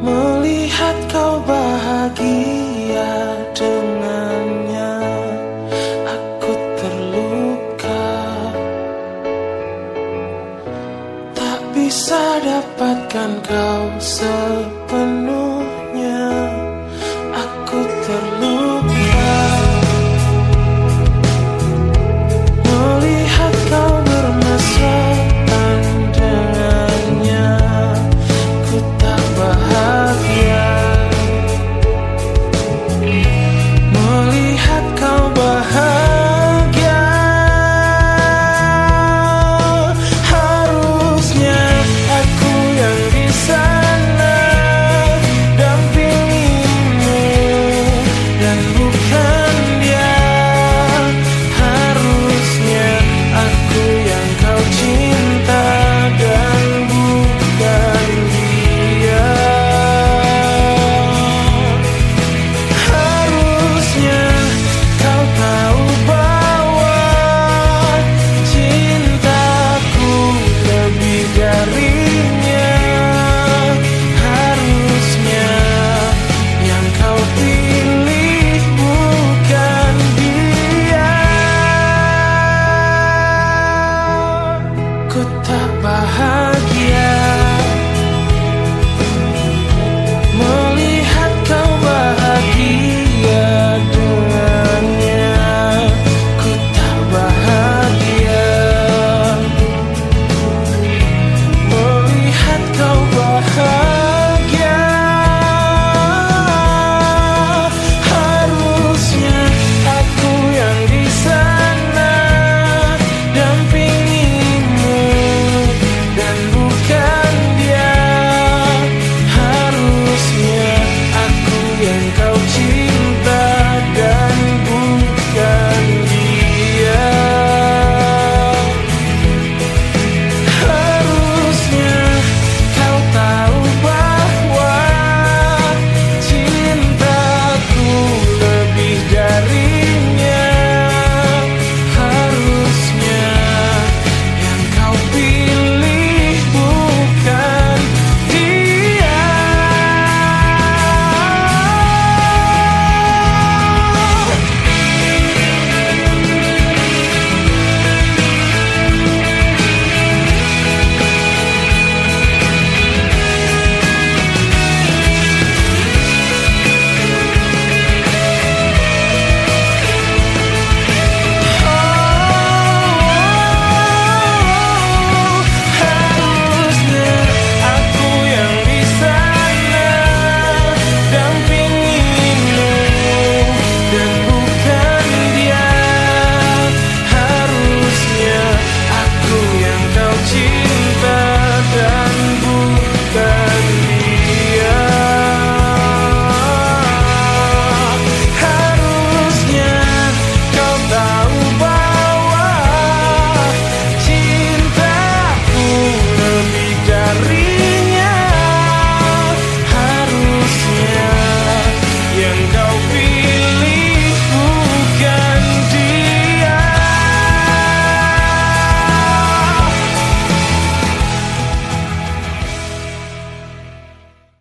Melihat kau bahagia dengannya Aku terluka Tak bisa dapatkan kau sepenuh.